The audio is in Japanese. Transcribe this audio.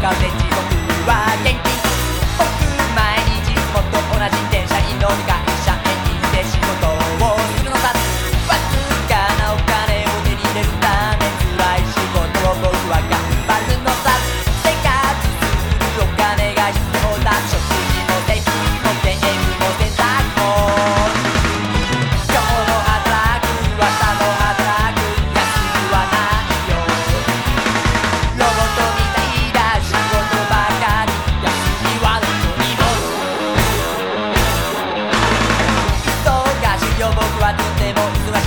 かで地獄は元気僕毎日もと同じ電車に乗り換え社員で仕事をするのさわずかなお金を手に入れるため辛い仕事を僕は devo fare.